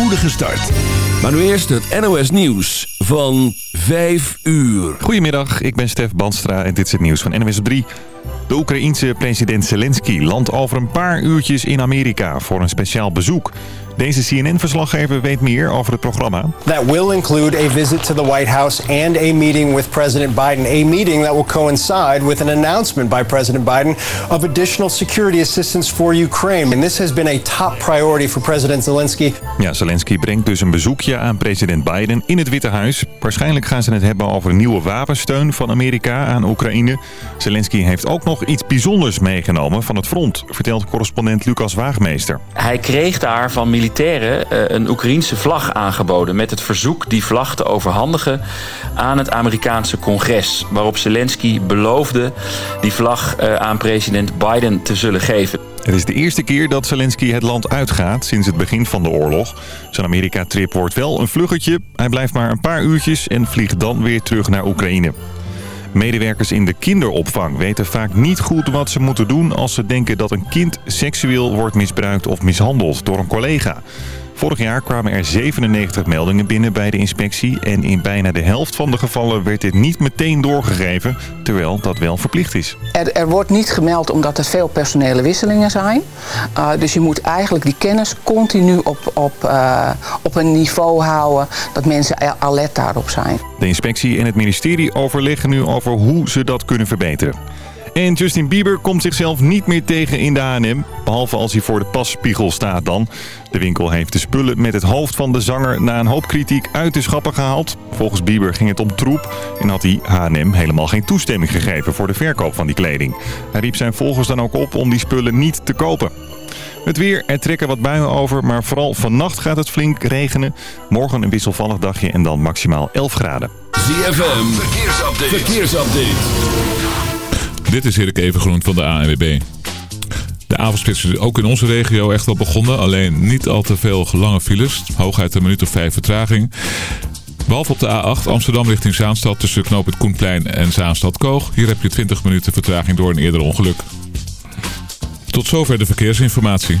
spoedige start. Maar nu eerst het NOS Nieuws van 5 uur. Goedemiddag, ik ben Stef Banstra en dit is het nieuws van NOS 3. De Oekraïense president Zelensky landt over een paar uurtjes in Amerika voor een speciaal bezoek. Deze CNN-verslaggever weet meer over het programma. That will include a visit to the White House and a meeting with President Biden. A meeting that will coincide with an announcement by President Biden of additional security assistance for Ukraine. And this has been a top priority for President Zelensky. Ja, Zelensky brengt dus een bezoekje aan president Biden in het Witte Huis. Waarschijnlijk gaan ze het hebben over nieuwe wapensteun van Amerika aan Oekraïne. Zelensky heeft ook nog iets bijzonders meegenomen van het front, vertelt correspondent Lucas Waagmeester. Hij kreeg daar van militairen eh, een Oekraïense vlag aangeboden... met het verzoek die vlag te overhandigen aan het Amerikaanse congres... waarop Zelensky beloofde die vlag eh, aan president Biden te zullen geven. Het is de eerste keer dat Zelensky het land uitgaat sinds het begin van de oorlog. Zijn Amerika-trip wordt wel een vluggetje. Hij blijft maar een paar uurtjes en vliegt dan weer terug naar Oekraïne. Medewerkers in de kinderopvang weten vaak niet goed wat ze moeten doen... als ze denken dat een kind seksueel wordt misbruikt of mishandeld door een collega. Vorig jaar kwamen er 97 meldingen binnen bij de inspectie... en in bijna de helft van de gevallen werd dit niet meteen doorgegeven... terwijl dat wel verplicht is. Er, er wordt niet gemeld omdat er veel personele wisselingen zijn. Uh, dus je moet eigenlijk die kennis continu op, op, uh, op een niveau houden... dat mensen alert daarop zijn. De inspectie en het ministerie overleggen nu over hoe ze dat kunnen verbeteren. En Justin Bieber komt zichzelf niet meer tegen in de H&M. Behalve als hij voor de passpiegel staat dan. De winkel heeft de spullen met het hoofd van de zanger na een hoop kritiek uit de schappen gehaald. Volgens Bieber ging het om troep en had hij H&M helemaal geen toestemming gegeven voor de verkoop van die kleding. Hij riep zijn volgers dan ook op om die spullen niet te kopen. Het weer, er trekken wat buien over, maar vooral vannacht gaat het flink regenen. Morgen een wisselvallig dagje en dan maximaal 11 graden. ZFM, verkeersupdate. verkeersupdate. Dit is Erik Evengroen van de ANWB. De avondspits is ook in onze regio echt wel begonnen. Alleen niet al te veel lange files. Hooguit een minuut of vijf vertraging. Behalve op de A8 Amsterdam richting Zaanstad tussen knoop het Koenplein en Zaanstad-Koog. Hier heb je 20 minuten vertraging door een eerder ongeluk. Tot zover de verkeersinformatie.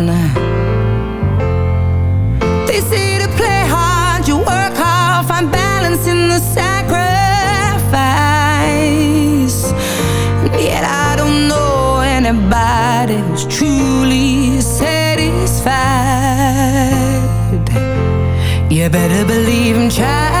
you better believe in child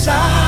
inside.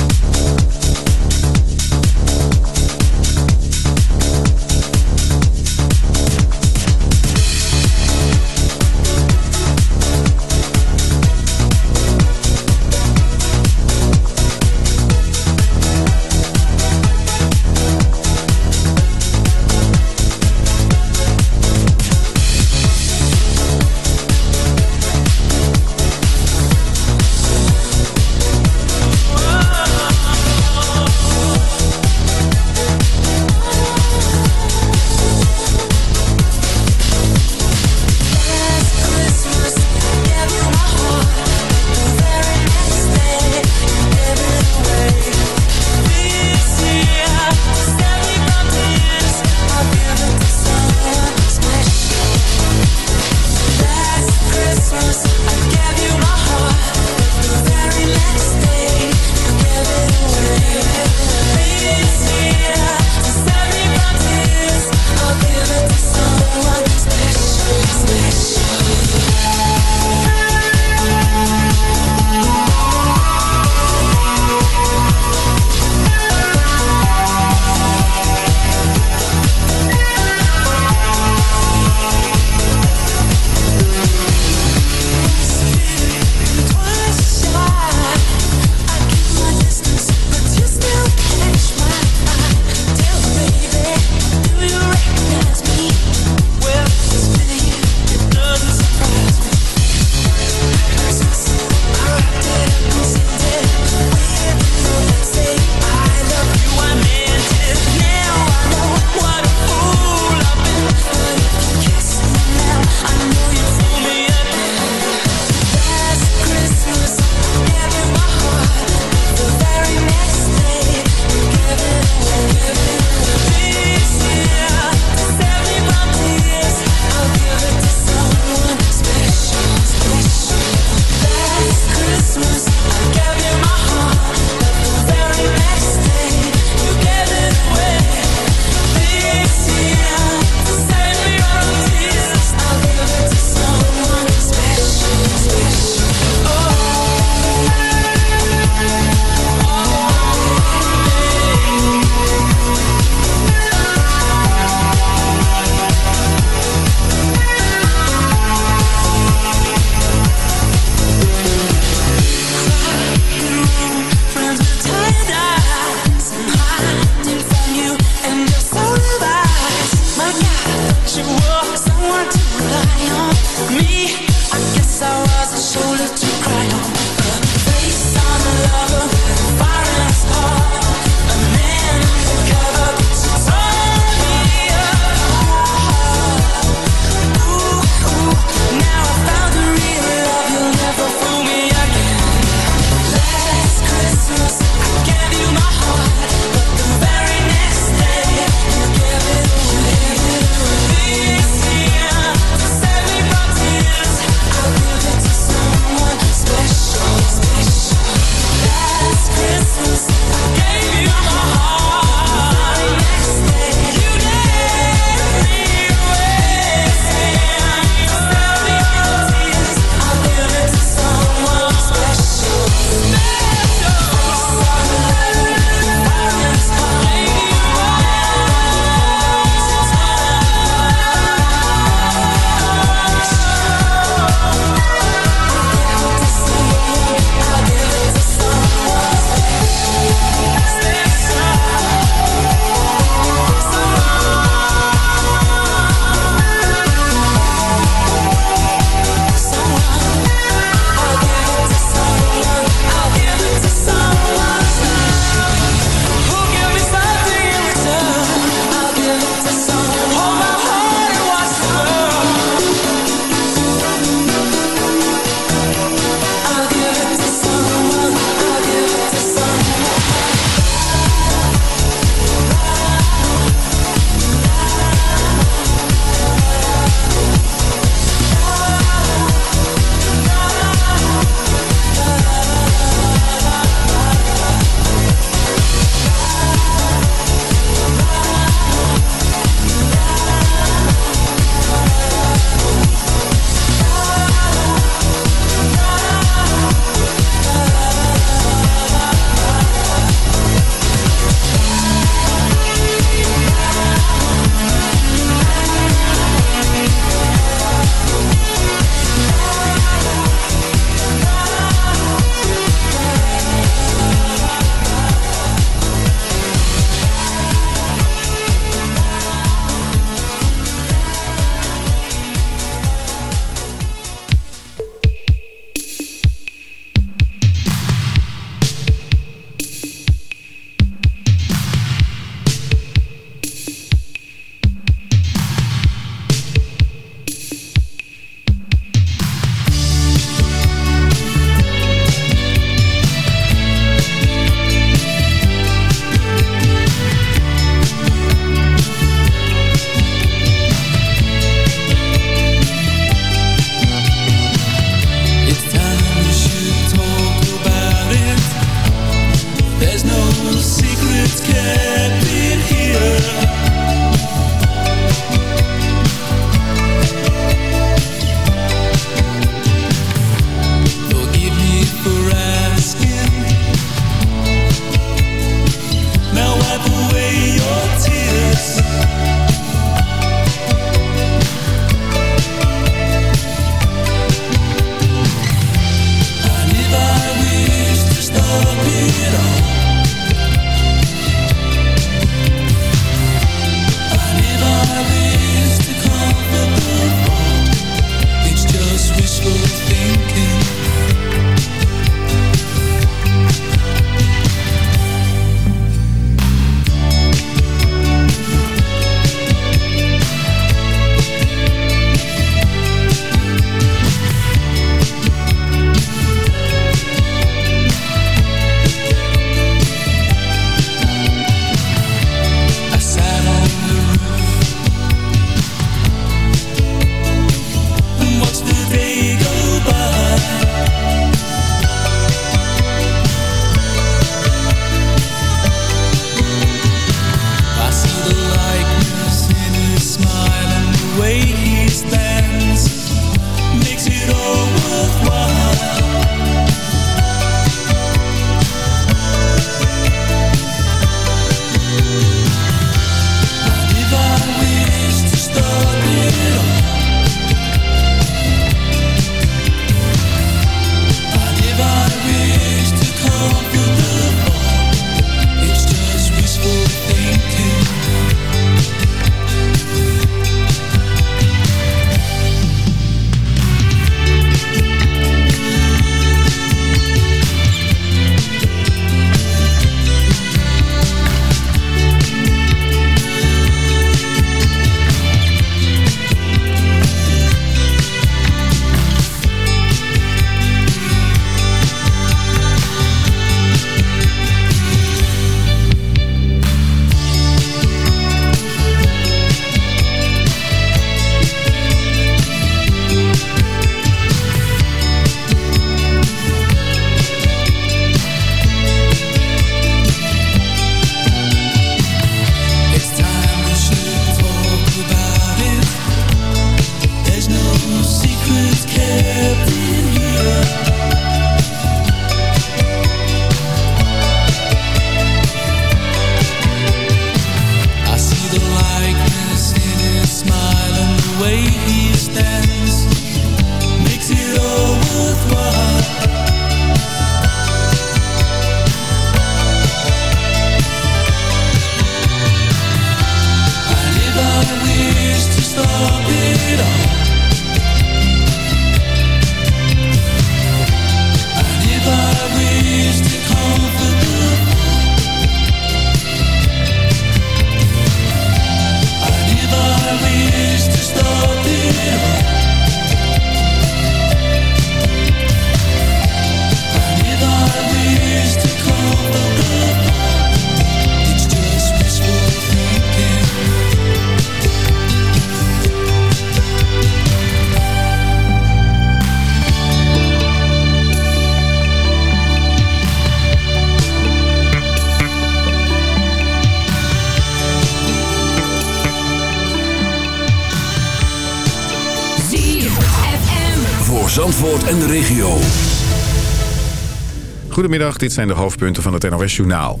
Goedemiddag, dit zijn de hoofdpunten van het NOS-journaal.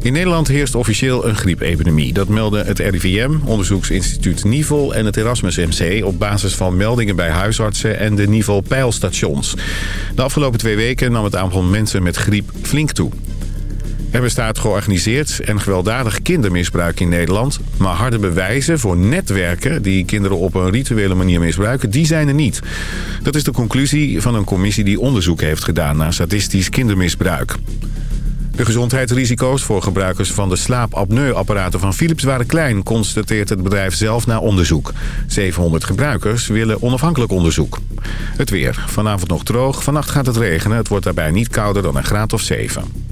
In Nederland heerst officieel een griepepidemie. Dat melden het RIVM, onderzoeksinstituut Nivel en het Erasmus MC... op basis van meldingen bij huisartsen en de Nivel-peilstations. De afgelopen twee weken nam het aantal mensen met griep flink toe. Er bestaat georganiseerd en gewelddadig kindermisbruik in Nederland... maar harde bewijzen voor netwerken die kinderen op een rituele manier misbruiken... die zijn er niet. Dat is de conclusie van een commissie die onderzoek heeft gedaan... naar statistisch kindermisbruik. De gezondheidsrisico's voor gebruikers van de slaapapneuapparaten van Philips waren klein... constateert het bedrijf zelf na onderzoek. 700 gebruikers willen onafhankelijk onderzoek. Het weer. Vanavond nog droog. Vannacht gaat het regenen. Het wordt daarbij niet kouder dan een graad of 7.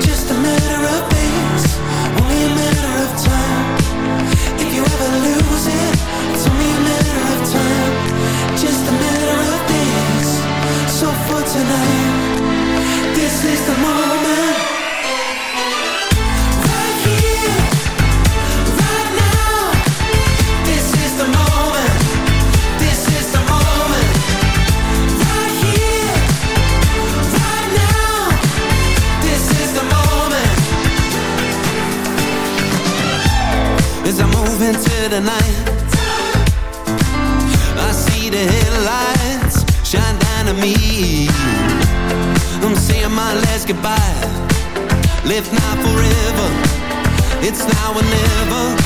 just a matter of days. Only a matter into the night, I see the headlights shine down on me. I'm saying my last goodbye. Live now forever. It's now or never.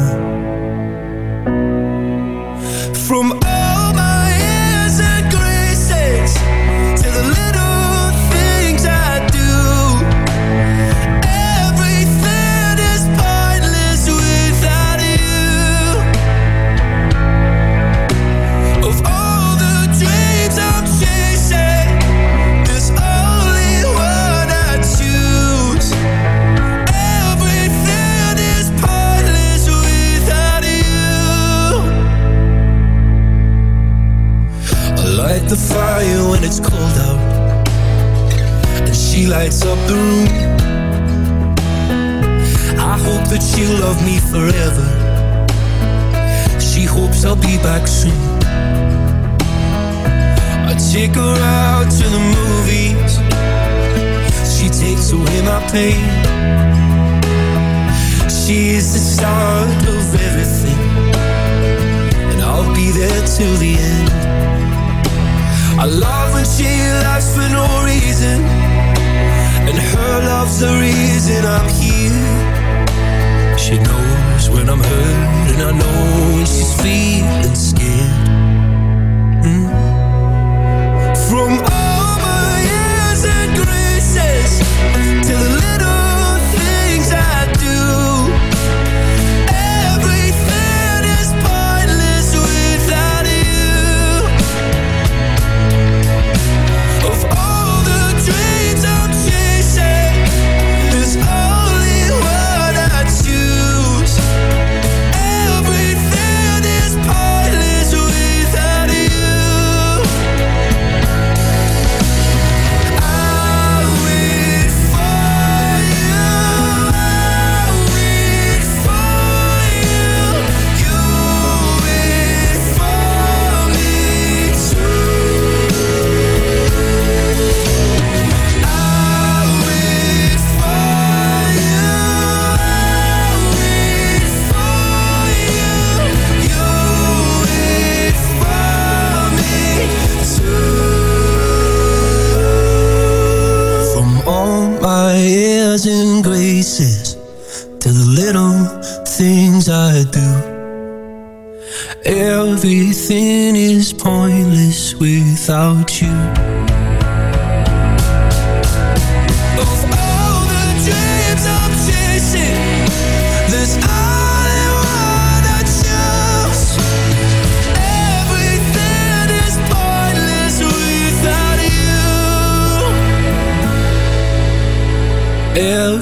Pain. She is the start of everything, and I'll be there till the end. I love when she laughs for no reason, and her love's the reason I'm here. She knows when I'm hurt, and I know when she's feeling scared. Mm. From all my years and to the little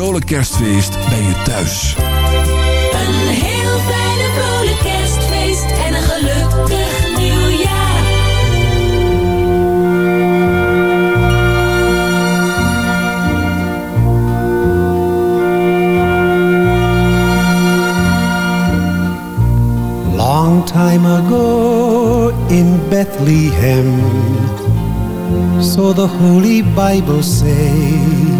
Vrolijk kerstfeest bij je thuis. Een heel fijne vrolijk kerstfeest en een gelukkig nieuwjaar. Long time ago in Bethlehem, so the Holy Bible say,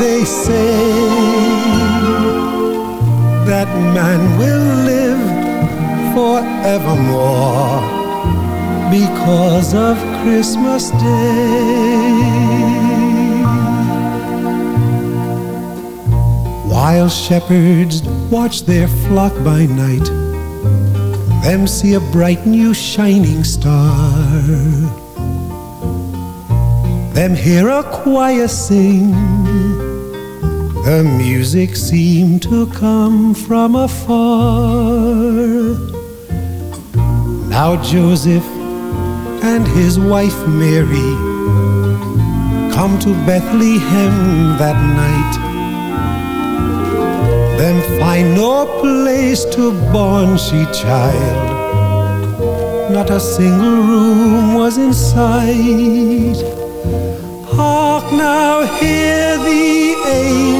They say. That man will live forevermore because of Christmas Day. While shepherds watch their flock by night, them see a bright new shining star. Them hear a choir sing, the music seemed to come from afar. Now Joseph and his wife Mary come to Bethlehem that night. Them find no place to born she child. Not a single room was in sight. Hark now, hear the angels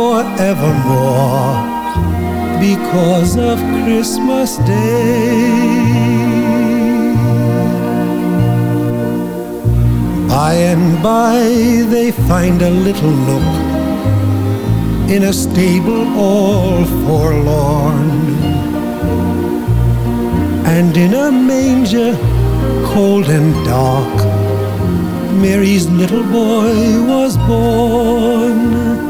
forevermore because of Christmas Day. By and by they find a little nook in a stable all forlorn. And in a manger cold and dark, Mary's little boy was born.